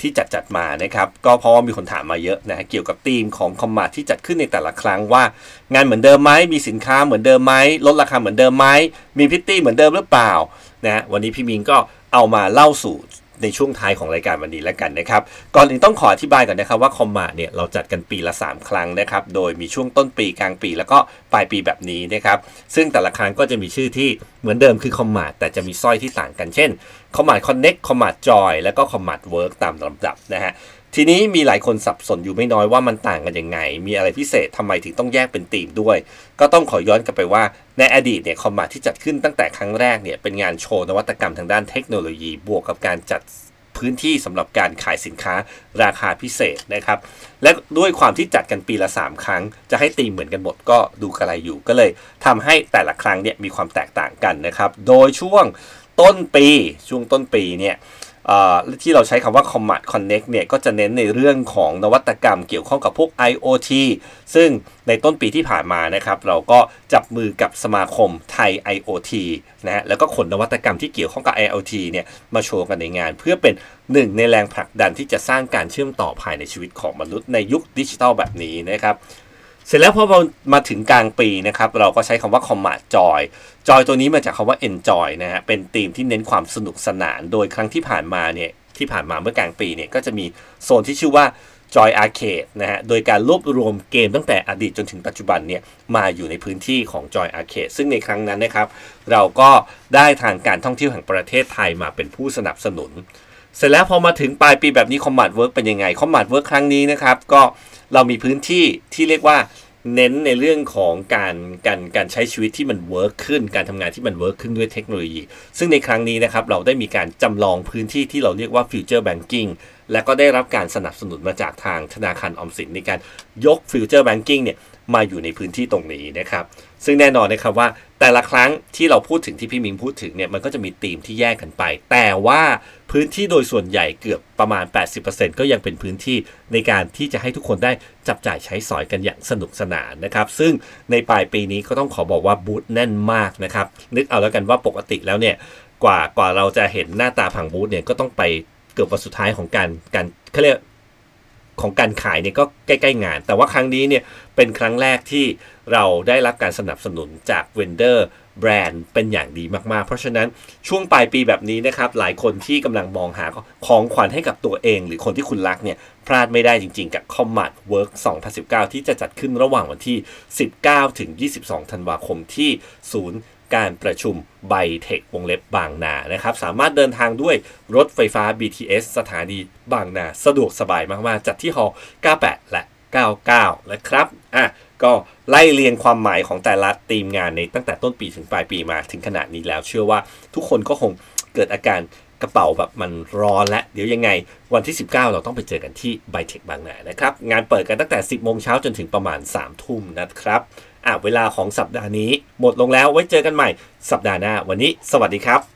ที่จัดจัดมานะครับก็เพราะว่ามีคนถามมาเยอะนะเกี่ยวกับธีมของ Command ที่จัดขึ้นในแต่ละครั้งว่า งานเหมือนเดิมไหมมีสินค้าเหมือนเดิมไหมลดราคาเหมือนเดิมไหมมีพิตตี้เหมือนเดิมหรือเปล่านะวันนี้พี่มิงก็เอามาเล่าสู่ ในช่วงท้ายของรายการวันนี้แล้วกันนะครับ ก่อนอื่นต้องขออธิบายก่อนนะครับว่าคอมมาเนี่ยเราจัดกันปีละ 3 ครั้งนะครับ โดยมีช่วงต้นปีกลางปีแล้วก็ปลายปีแบบนี้นะครับ ซึ่งแต่ละครั้งก็จะมีชื่อที่เหมือนเดิมคือ Commart แต่จะมีสร้อยที่ต่างกันเช่น Commart Connect Commart Joy แล้วก็ Commart Work ตามลำดับนะฮะ ทีนี้มีหลายคนสับสนอยู่ไม่น้อยว่ามันต่างกันยังไง มีอะไรพิเศษทำไมถึงต้องแยกเป็นธีมด้วย ก็ต้องขอย้อนกลับไปว่าในอดีตเนี่ย Commart ที่จัดขึ้นตั้งแต่ครั้งแรกเนี่ยเป็นงานโชว์นวัตกรรมทางด้านเทคโนโลยี บวกกับการจัดพื้นที่สำหรับการขายสินค้าราคาพิเศษนะครับ และด้วยความที่จัดกันปีละ 3 ครั้ง จะให้ตีเหมือนกันหมดก็ดูกระไรอยู่ก็เลยทำให้แต่ละครั้งเนี่ยมีความแตกต่างกันนะครับ โดยช่วงต้นปีช่วงต้นปีเนี่ย ที่เราใช้คำว่า Comat Connect เนี่ยก็จะเน้นในเรื่องของนวัตกรรมเกี่ยวข้องกับพวก IoT ซึ่งในต้นปีที่ผ่านมานะครับเราก็จับมือกับสมาคมไทย IoT นะฮะแล้วก็ขนนวัตกรรมที่เกี่ยวข้องกับ IoT เนี่ยมาโชว์กันในงาน เพื่อเป็นหนึ่งในแรงผลักดันที่จะสร้างการเชื่อมต่อภายในชีวิตของมนุษย์ในยุคดิจิทัลแบบนี้นะครับ เสร็จแล้วพอมาถึงกลางปีนะครับ เราก็ใช้คำว่า Commat Joy จอยตัวนี้มาจากคำว่า enjoy นะฮะเป็นธีมที่เน้นความสนุกสนาน โดยครั้งที่ผ่านมาเนี่ยที่ผ่านมาเมื่อกลางปีเนี่ยก็จะมีโซนที่ชื่อว่า Joy Arcade นะฮะ โดยการรวบรวมเกมตั้งแต่อดีตจนถึงปัจจุบันเนี่ยมาอยู่ในพื้นที่ของ Joy Arcade ซึ่งในครั้งนั้นนะครับ เราก็ได้ทางการท่องเที่ยวแห่งประเทศไทยมาเป็นผู้สนับสนุน เสร็จแล้วพอมาถึงปลายปีแบบนี้ Combat Work เป็นยังไง Combat Work ครั้งนี้นะครับก็ เรามีพื้นที่ที่เรียกว่าเน้นในเรื่องของการการการใช้ชีวิตที่มัน work ขึ้น การทำงานที่มัน work ขึ้นด้วยเทคโนโลยี ซึ่งในครั้งนี้นะครับเราได้มีการจำลองพื้นที่ที่เราเรียกว่า Future Banking และก็ได้รับการสนับสนุนมาจากทางธนาคารออมสินในการยก Future Banking เนี่ยมาอยู่ในพื้นที่ตรงนี้นะครับ ซึ่งแน่นอนนะครับว่าแต่ละครั้งที่เราพูดถึงที่พี่มิงพูดถึงเนี่ยมันก็จะมีธีมที่แยกกันไป แต่ว่าพื้นที่โดยส่วนใหญ่เกือบประมาณ 80%ก็ยังเป็นพื้นที่ในการที่จะให้ทุกคนได้จับจ่ายใช้สอยกันอย่างสนุกสนานนะครับซึ่งในปลายปีนี้ก็ต้องขอบอกว่าบูธแน่นมากนะครับนึกเอาแล้วกันว่าปกติแล้วเนี่ยกว่ากว่าเราจะเห็นหน้าตาผังบูธเนี่ยก็ต้องไปเกือบวันสุดท้ายของการการเขาเรียกของการขายเนี่ยก็ใกล้ ๆ งาน แต่ว่าครั้งนี้เนี่ยเป็นครั้งแรกที่ เราได้รับการสนับสนุนจาก vendor brand เป็นอย่างดีมากๆ เพราะฉะนั้นช่วงปลายปีแบบนี้นะครับ หลายคนที่กำลังมองหาของขวัญให้กับตัวเอง หรือคนที่คุณรักเนี่ย พลาดไม่ได้จริงๆ กับ Commart Work 2019 ที่จะจัดขึ้นระหว่างวันที่ 19 ถึง 22 ธันวาคมที่ศูนย์การประชุมไบเทควงเล็บบางนานะครับ สามารถเดินทางด้วยรถไฟฟ้า BTS สถานีบางนา สะดวกสบายมากๆ จัดที่ฮอ98 และ 99 นะครับ อะ ก็ไล่เรียงความหมายของแต่ละทีมงานในตั้งแต่ต้นปีถึงปลายปีมาถึงขนาดนี้แล้ว เชื่อว่าทุกคนก็คงเกิดอาการกระเป๋าแบบมันร้อนและ เดี๋ยวยังไง วันที่ 19 เราต้องไปเจอกันที่ไบเทคบางนานะครับ งานเปิดกันตั้งแต่ 10 โมงเช้าจนถึงประมาณ 3 ทุ่มนะครับ อะ เวลาของสัปดาห์นี้หมดลงแล้วไว้เจอกันใหม่สัปดาห์หน้า วันนี้ สวัสดีครับ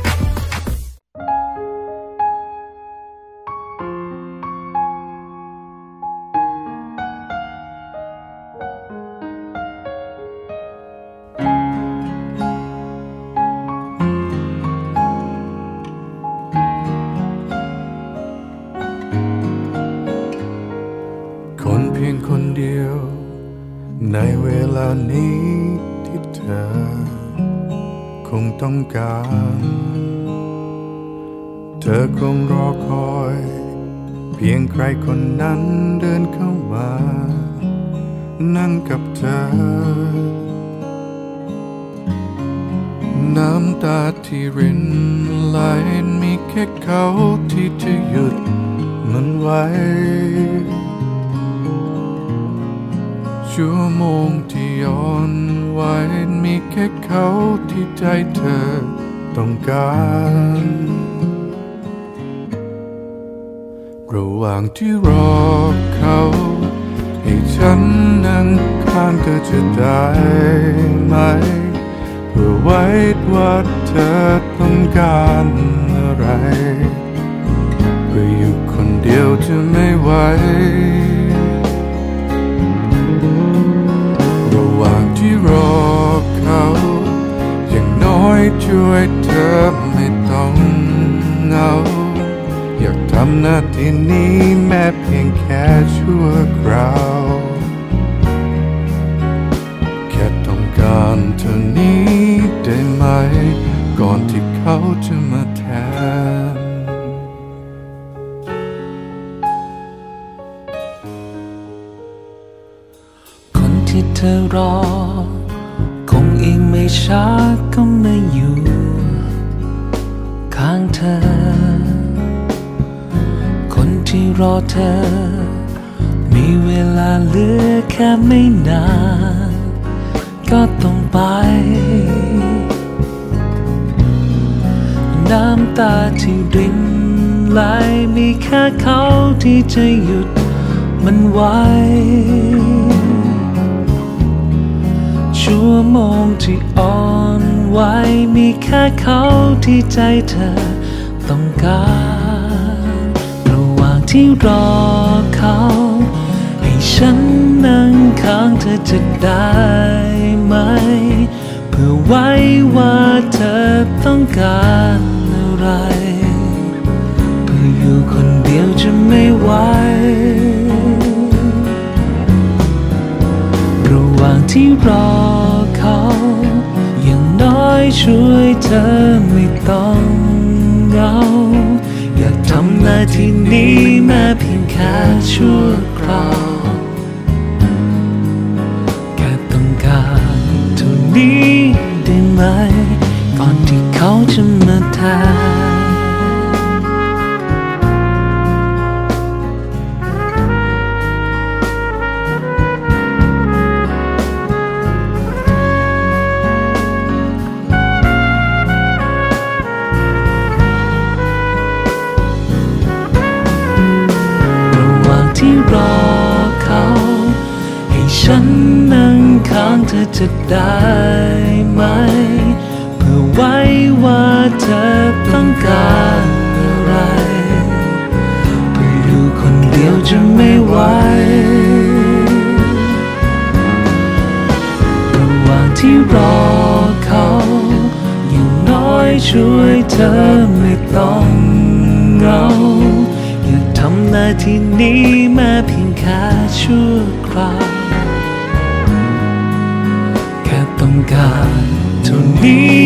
อนนี้ที่เธอ คงต้องการ เธอคงรอคอย เพียงใครคนนั้นเดินเข้ามา นั่งกับเธอ น้ำตาที่รินไหลมีแค่เขาที่จะหยุดมันไว้ ชั่วโมงที่ย้อนไว้มีแค่เขาที่ใจเธอต้องการระหว่างที่รอเขา ให้ฉันนั่งข้างเธอจะได้ไหม เพื่อไว้ว่าเธอต้องการอะไร เพื่ออยู่คนเดียวจะไม่ไหว อย่างน้อยช่วยเธอไม่ต้องเหงา อยากทำหน้าที่นี้แม้เพียงแค่ชั่วคราว แค่ต้องการเท่านี้ได้ไหม ก่อนที่เขาจะมาแทนคนที่เธอรอ ไม่ช้าก็ไมาอยู่ ข้างเธอ คนที่รอเธอ มีเวลาเหลือแค่ไม่นาน ก็ต้องไป น้ำตาที่รินไหลมีแค่เขาที่จะหยุดมันไว้ ชั่วโมงที่อ่อนไหวมีแค่เขาที่ใจเธอต้องการระหว่างที่รอเขา ให้ฉันนั่งข้างเธอจะได้ไหม เพื่อไว้ว่าเธอต้องการอะไร เพื่ออยู่คนเดียวจะไม่ไหว ที่รอเขา อย่างน้อยช่วยเธอไม่ต้องเหงาอยากทำหน้าที่นี้ม้เพียงแค่ชั่วคราวแค่ต้องการเท่านี้ได้ไหม ก่อนที่เขาจะมาแทน จะได้ไหม เพื่อไว้ว่าเธอต้องการอะไร เพื่ออยู่คนเดียวจะไม่ไหวระหว่างที่รอเขาอย่างน้อยช่วยเธอไม่ต้องเหงาอย่าทำหน้าที่นี้ม้เพียงแค่ชั่วคราว การเท่านี้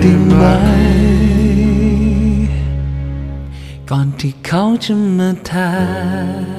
ได้ไหม ก่อนที่เขาจะมาแทน